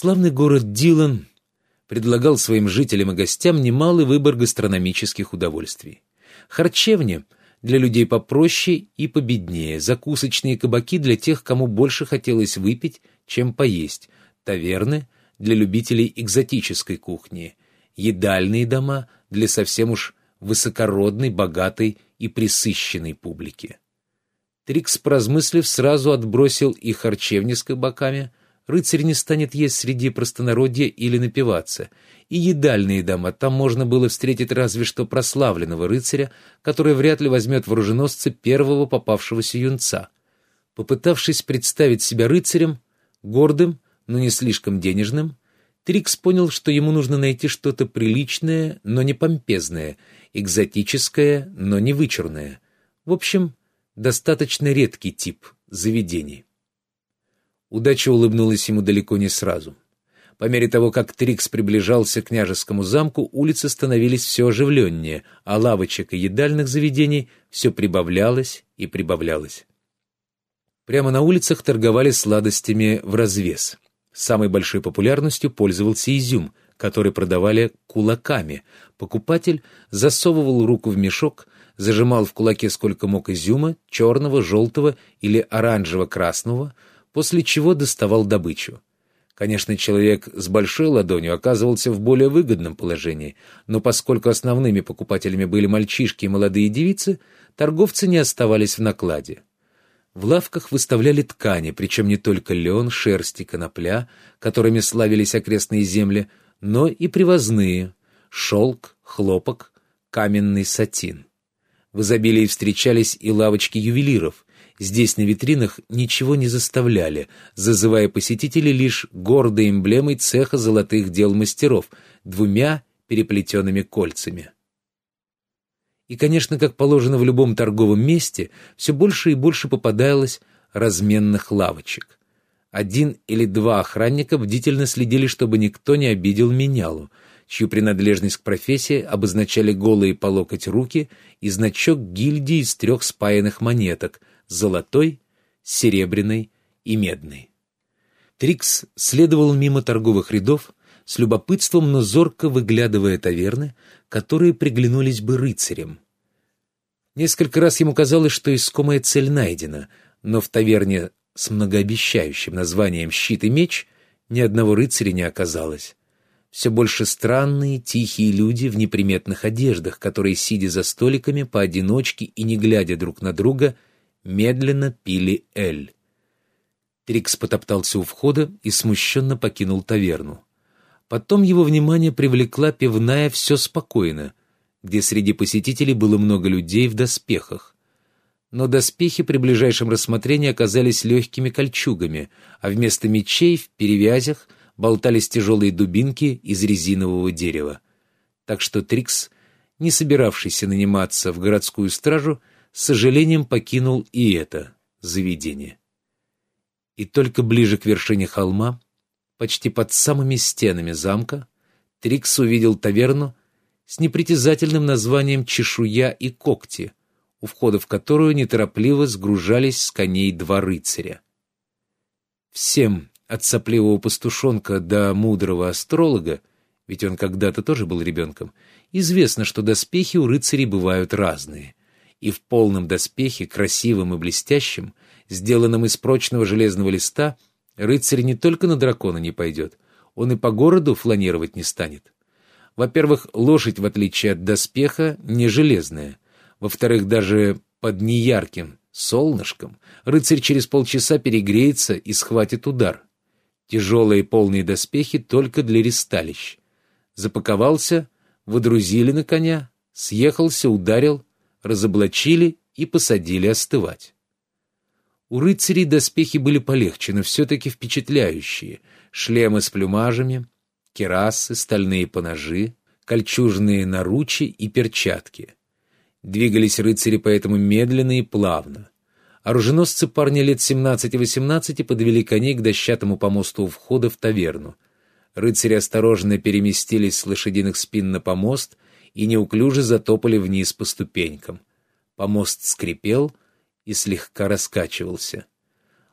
Славный город Дилан предлагал своим жителям и гостям немалый выбор гастрономических удовольствий. Харчевни для людей попроще и победнее, закусочные кабаки для тех, кому больше хотелось выпить, чем поесть, таверны для любителей экзотической кухни, едальные дома для совсем уж высокородной, богатой и присыщенной публики. Трикс, поразмыслив, сразу отбросил и харчевни с кабаками, Рыцарь не станет есть среди простонародья или напиваться. И едальные дома, там можно было встретить разве что прославленного рыцаря, который вряд ли возьмет в оруженосце первого попавшегося юнца. Попытавшись представить себя рыцарем, гордым, но не слишком денежным, Трикс понял, что ему нужно найти что-то приличное, но не помпезное, экзотическое, но не вычурное. В общем, достаточно редкий тип заведений. Удача улыбнулась ему далеко не сразу. По мере того, как Трикс приближался к княжескому замку, улицы становились все оживленнее, а лавочек и едальных заведений все прибавлялось и прибавлялось. Прямо на улицах торговали сладостями в развес. Самой большой популярностью пользовался изюм, который продавали кулаками. Покупатель засовывал руку в мешок, зажимал в кулаке сколько мог изюма, черного, желтого или оранжево-красного — после чего доставал добычу. Конечно, человек с большой ладонью оказывался в более выгодном положении, но поскольку основными покупателями были мальчишки и молодые девицы, торговцы не оставались в накладе. В лавках выставляли ткани, причем не только лен, шерсть и конопля, которыми славились окрестные земли, но и привозные — шелк, хлопок, каменный сатин. В изобилии встречались и лавочки ювелиров, Здесь на витринах ничего не заставляли, зазывая посетителей лишь гордой эмблемой цеха золотых дел мастеров, двумя переплетенными кольцами. И, конечно, как положено в любом торговом месте, все больше и больше попадалось разменных лавочек. Один или два охранника бдительно следили, чтобы никто не обидел менялу, чью принадлежность к профессии обозначали голые по локоть руки и значок гильдии из трех спаянных монеток — золотой, серебряной и медной. Трикс следовал мимо торговых рядов, с любопытством, но зорко выглядывая таверны, которые приглянулись бы рыцарям. Несколько раз ему казалось, что искомая цель найдена, но в таверне с многообещающим названием «Щит и меч» ни одного рыцаря не оказалось. Все больше странные, тихие люди в неприметных одеждах, которые, сидя за столиками поодиночке и не глядя друг на друга, медленно пили эль. Трикс потоптался у входа и смущенно покинул таверну. Потом его внимание привлекла пивная «Все спокойно», где среди посетителей было много людей в доспехах. Но доспехи при ближайшем рассмотрении оказались легкими кольчугами, а вместо мечей в перевязях болтались тяжелые дубинки из резинового дерева. Так что Трикс, не собиравшийся наниматься в городскую стражу, с сожалением покинул и это заведение. И только ближе к вершине холма, почти под самыми стенами замка, Трикс увидел таверну с непритязательным названием «Чешуя и когти», у входа в которую неторопливо сгружались с коней два рыцаря. Всем, от сопливого пастушонка до мудрого астролога, ведь он когда-то тоже был ребенком, известно, что доспехи у рыцарей бывают разные и в полном доспехе, красивым и блестящим, сделанном из прочного железного листа, рыцарь не только на дракона не пойдет, он и по городу фланировать не станет. Во-первых, лошадь, в отличие от доспеха, не железная. Во-вторых, даже под неярким солнышком рыцарь через полчаса перегреется и схватит удар. Тяжелые полные доспехи только для ресталищ. Запаковался, водрузили на коня, съехался, ударил, разоблачили и посадили остывать. У рыцарей доспехи были полегче, но все-таки впечатляющие. Шлемы с плюмажами, керасы, стальные поножи, кольчужные наручи и перчатки. Двигались рыцари поэтому медленно и плавно. Оруженосцы парня лет 17-18 подвели коней к дощатому помосту у входа в таверну. Рыцари осторожно переместились с лошадиных спин на помост — и неуклюже затопали вниз по ступенькам. Помост скрипел и слегка раскачивался.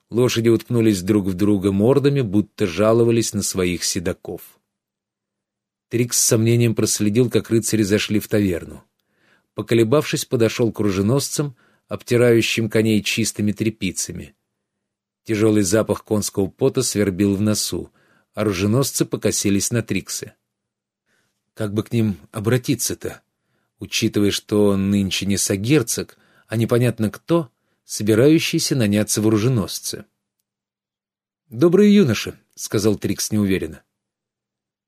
Лошади уткнулись друг в друга мордами, будто жаловались на своих седаков. Трикс с сомнением проследил, как рыцари зашли в таверну. Поколебавшись, подошел к оруженосцам, обтирающим коней чистыми тряпицами. Тяжелый запах конского пота свербил в носу. Оруженосцы покосились на Трикса. Как бы к ним обратиться-то, учитывая, что нынче не сагерцог, а непонятно кто, собирающийся наняться в оруженосце? «Добрый юноша», — сказал Трикс неуверенно.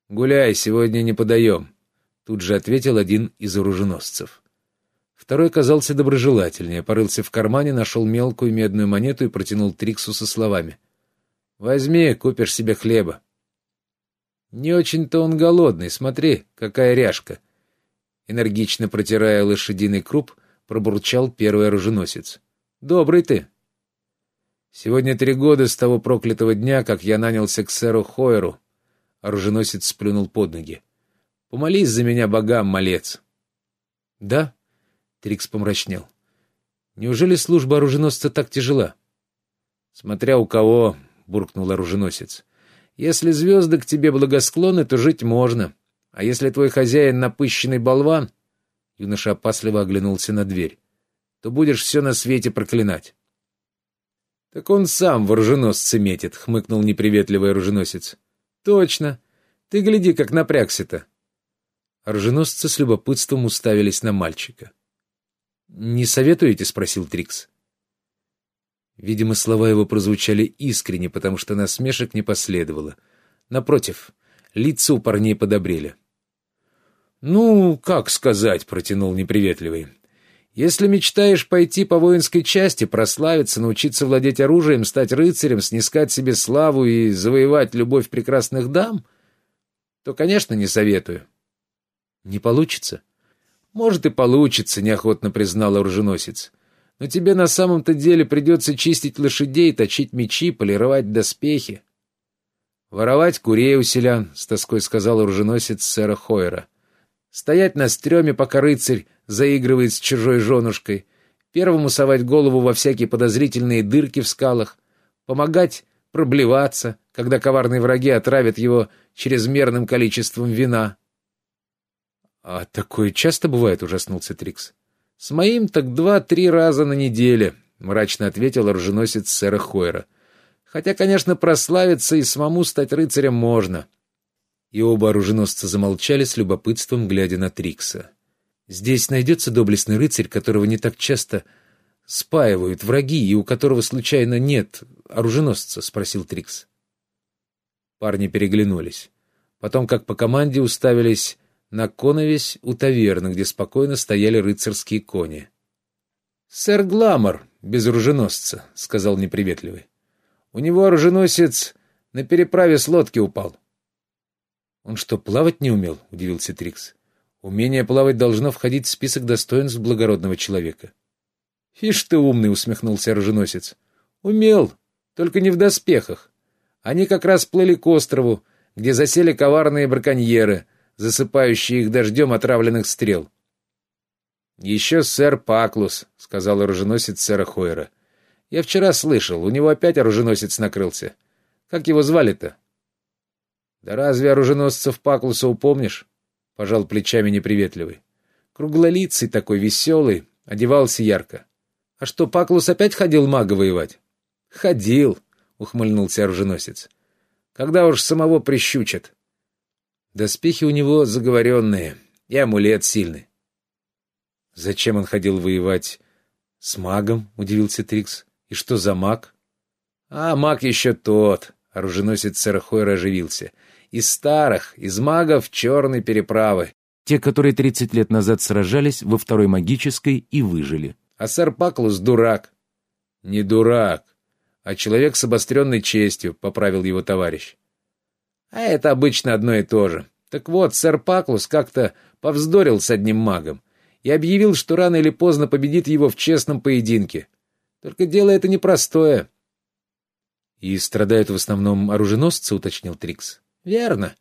«Гуляй, сегодня не подаем», — тут же ответил один из оруженосцев. Второй казался доброжелательнее, порылся в кармане, нашел мелкую медную монету и протянул Триксу со словами. «Возьми, купишь себе хлеба». «Не очень-то он голодный, смотри, какая ряжка!» Энергично протирая лошадиный круп, пробурчал первый оруженосец. «Добрый ты!» «Сегодня три года с того проклятого дня, как я нанялся к сэру Хойеру», — оруженосец сплюнул под ноги. «Помолись за меня богам, малец». «Да?» — Трикс помрачнел. «Неужели служба оруженосца так тяжела?» «Смотря у кого», — буркнул оруженосец. Если звезды к тебе благосклонны, то жить можно. А если твой хозяин напыщенный болван, — юноша опасливо оглянулся на дверь, — то будешь все на свете проклинать. — Так он сам в оруженосце метит, — хмыкнул неприветливый оруженосец. — Точно. Ты гляди, как напрягся-то. Оруженосцы с любопытством уставились на мальчика. — Не советуете? — спросил Трикс. Видимо, слова его прозвучали искренне, потому что насмешек не последовало. Напротив, лица у парней подобрели. «Ну, как сказать», — протянул неприветливый. «Если мечтаешь пойти по воинской части, прославиться, научиться владеть оружием, стать рыцарем, снискать себе славу и завоевать любовь прекрасных дам, то, конечно, не советую». «Не получится?» «Может, и получится», — неохотно признал оруженосец. Но тебе на самом-то деле придется чистить лошадей, точить мечи, полировать доспехи. «Воровать курей у селян», — с тоской сказал оруженосец сэра Хойера. «Стоять на стреме, пока рыцарь заигрывает с чужой женушкой, первому совать голову во всякие подозрительные дырки в скалах, помогать проблеваться, когда коварные враги отравят его чрезмерным количеством вина». «А такое часто бывает?» — ужаснулся Трикс. «С моим так два-три раза на неделе», — мрачно ответил оруженосец сэра Хойера. «Хотя, конечно, прославиться и самому стать рыцарем можно». И оба оруженосца замолчали с любопытством, глядя на Трикса. «Здесь найдется доблестный рыцарь, которого не так часто спаивают враги, и у которого случайно нет оруженосца?» — спросил Трикс. Парни переглянулись. Потом, как по команде, уставились на коновесь у таверны, где спокойно стояли рыцарские кони. «Сэр Гламор, без оруженосца», — сказал неприветливый. «У него оруженосец на переправе с лодки упал». «Он что, плавать не умел?» — удивился Трикс. «Умение плавать должно входить в список достоинств благородного человека». «Ишь ты умный!» — усмехнулся оруженосец. «Умел, только не в доспехах. Они как раз плыли к острову, где засели коварные браконьеры — засыпающие их дождем отравленных стрел. «Еще сэр Паклус», — сказал оруженосец сэра Хойера. «Я вчера слышал, у него опять оруженосец накрылся. Как его звали-то?» «Да разве оруженосцев Паклуса упомнишь?» — пожал плечами неприветливый. «Круглолицый такой, веселый, одевался ярко. А что, Паклус опять ходил мага воевать?» «Ходил», — ухмыльнулся оруженосец. «Когда уж самого прищучат». Доспехи у него заговоренные, и амулет сильный. «Зачем он ходил воевать с магом?» — удивился Трикс. «И что за маг?» «А маг еще тот!» — оруженосец Сарахойра оживился. «Из старых, из магов черной переправы. Те, которые тридцать лет назад сражались во второй магической и выжили. А сэр Паклус дурак». «Не дурак, а человек с обостренной честью», — поправил его товарищ. А это обычно одно и то же. Так вот, сэр Паклус как-то повздорил с одним магом и объявил, что рано или поздно победит его в честном поединке. Только дело это непростое. — И страдают в основном оруженосцы, — уточнил Трикс. — Верно.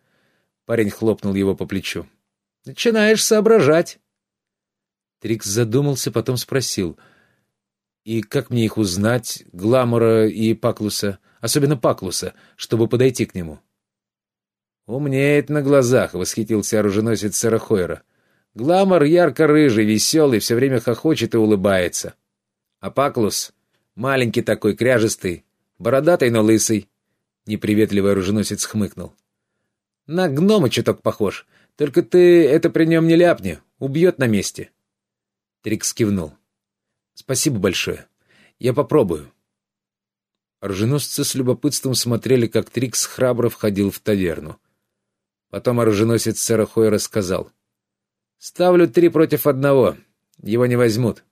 Парень хлопнул его по плечу. — Начинаешь соображать. Трикс задумался, потом спросил. И как мне их узнать, Гламора и Паклуса, особенно Паклуса, чтобы подойти к нему? «Умнеет на глазах», — восхитился оруженосец сэра Хойера. «Гламор ярко-рыжий, веселый, все время хохочет и улыбается. А Паклус маленький такой, кряжестый, бородатый, но лысый». Неприветливый оруженосец хмыкнул. «На гнома чуток похож, только ты это при нем не ляпни, убьет на месте». Трикс кивнул. «Спасибо большое. Я попробую». Оруженосцы с любопытством смотрели, как Трикс храбро входил в таверну. Потом оруженосец сэра Хойера сказал. «Ставлю три против одного. Его не возьмут».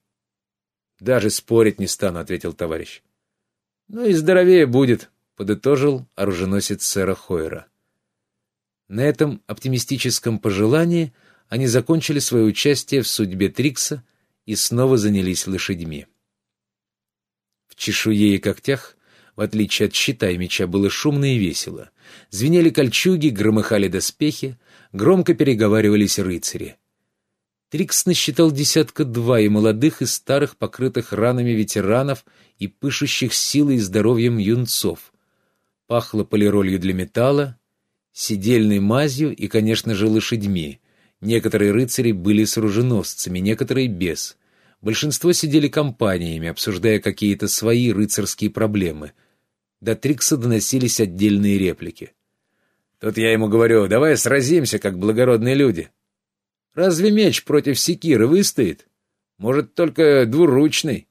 «Даже спорить не стану», — ответил товарищ. «Ну и здоровее будет», — подытожил оруженосец сэра Хойера. На этом оптимистическом пожелании они закончили свое участие в судьбе Трикса и снова занялись лошадьми. В чешуе и когтях, в отличие от щита и меча, было шумно и весело. Звенели кольчуги, громыхали доспехи, громко переговаривались рыцари. Трикс насчитал десятка два и молодых, и старых, покрытых ранами ветеранов и пышущих силой и здоровьем юнцов. Пахло полиролью для металла, сидельной мазью и, конечно же, лошадьми. Некоторые рыцари были с оруженосцами, некоторые без. Большинство сидели компаниями, обсуждая какие-то свои рыцарские проблемы. До Трикса доносились отдельные реплики. Тут я ему говорю, давай сразимся, как благородные люди. Разве меч против секиры выстоит? Может, только двуручный.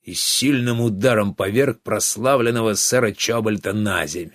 И сильным ударом поверг прославленного сэра Чобальта на земь.